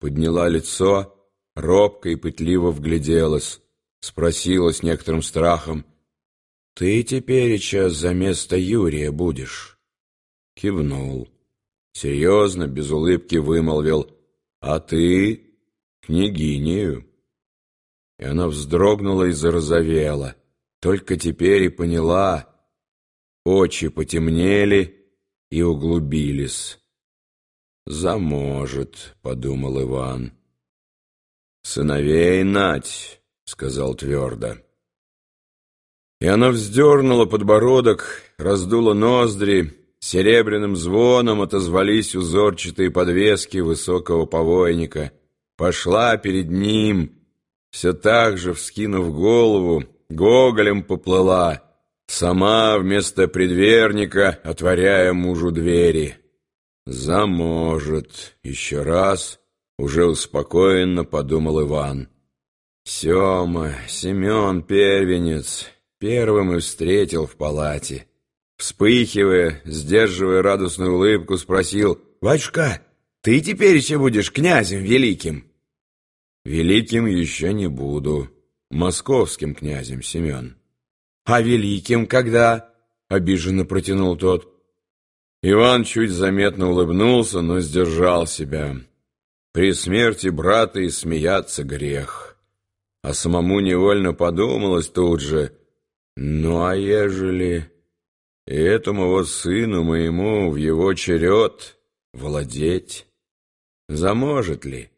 подняла лицо, робко и пытливо вгляделась, спросила с некоторым страхом, «Ты тепереча за место Юрия будешь?» Кивнул. Серьезно, без улыбки вымолвил, «А ты княгинею?» И она вздрогнула и зарозовела. Только теперь и поняла. Очи потемнели и углубились. «Заможет», — подумал Иван. «Сыновей нать», — сказал твердо. И она вздернула подбородок, раздула ноздри, серебряным звоном отозвались узорчатые подвески высокого повойника. Пошла перед ним, все так же, вскинув голову, гоголем поплыла, сама вместо предверника отворяя мужу двери. «Заможет!» — еще раз, уже успокоенно подумал Иван. Сема, Семен Первенец, первым и встретил в палате. Вспыхивая, сдерживая радостную улыбку, спросил, «Батюшка, ты теперь еще будешь князем великим?» «Великим еще не буду, московским князем, Семен». «А великим когда?» — обиженно протянул тот. Иван чуть заметно улыбнулся, но сдержал себя. При смерти брата и смеяться грех. А самому невольно подумалось тут же, ну а ежели этому вот сыну моему в его черед владеть, заможет ли?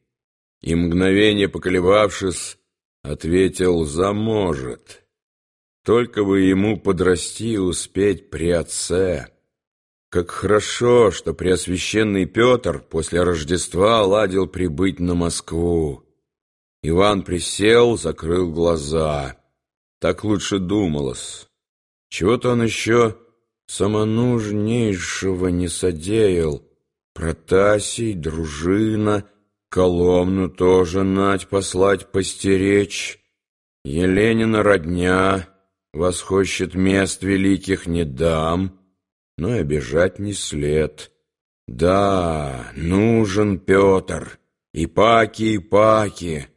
И мгновение поколебавшись, ответил «заможет». Только бы ему подрасти успеть при отце. Как хорошо, что Преосвященный Петр после Рождества ладил прибыть на Москву. Иван присел, закрыл глаза. Так лучше думалось. Чего-то он еще самонужнейшего не содеял. Протасий, дружина, Коломну тоже нать послать постеречь. Еленина родня, восхощет мест великих не дам но и обижать не след. Да, нужен Петр, и паки, и паки.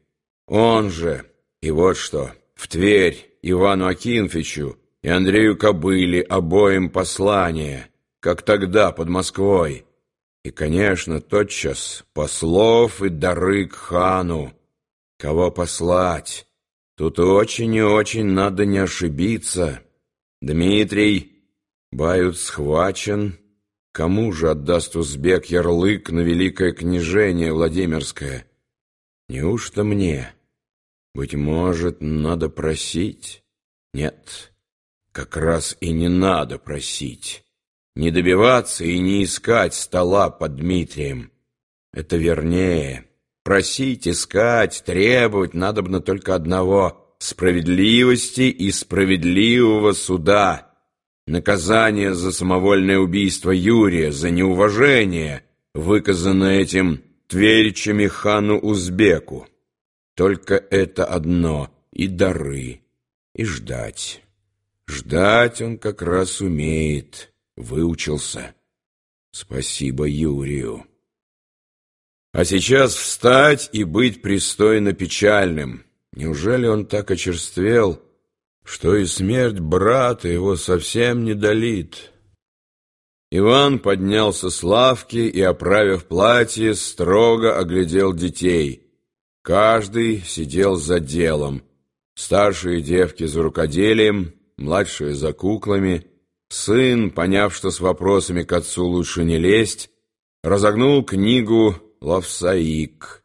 Он же, и вот что, в Тверь Ивану Акинфичу и Андрею Кобыле обоим послание, как тогда под Москвой. И, конечно, тотчас послов и дары к хану. Кого послать? Тут очень и очень надо не ошибиться. Дмитрий Бают схвачен. Кому же отдаст узбек ярлык на великое княжение Владимирское? Неужто мне? Быть может, надо просить? Нет, как раз и не надо просить. Не добиваться и не искать стола под Дмитрием. Это вернее. Просить, искать, требовать надобно только одного — справедливости и справедливого суда — Наказание за самовольное убийство Юрия, за неуважение, выказанное этим тверичами хану Узбеку. Только это одно — и дары, и ждать. Ждать он как раз умеет, выучился. Спасибо Юрию. А сейчас встать и быть пристойно печальным. Неужели он так очерствел, что и смерть брата его совсем не долит. Иван поднялся с лавки и, оправив платье, строго оглядел детей. Каждый сидел за делом. Старшие девки за рукоделием, младшие за куклами. Сын, поняв, что с вопросами к отцу лучше не лезть, разогнул книгу «Лавсаик».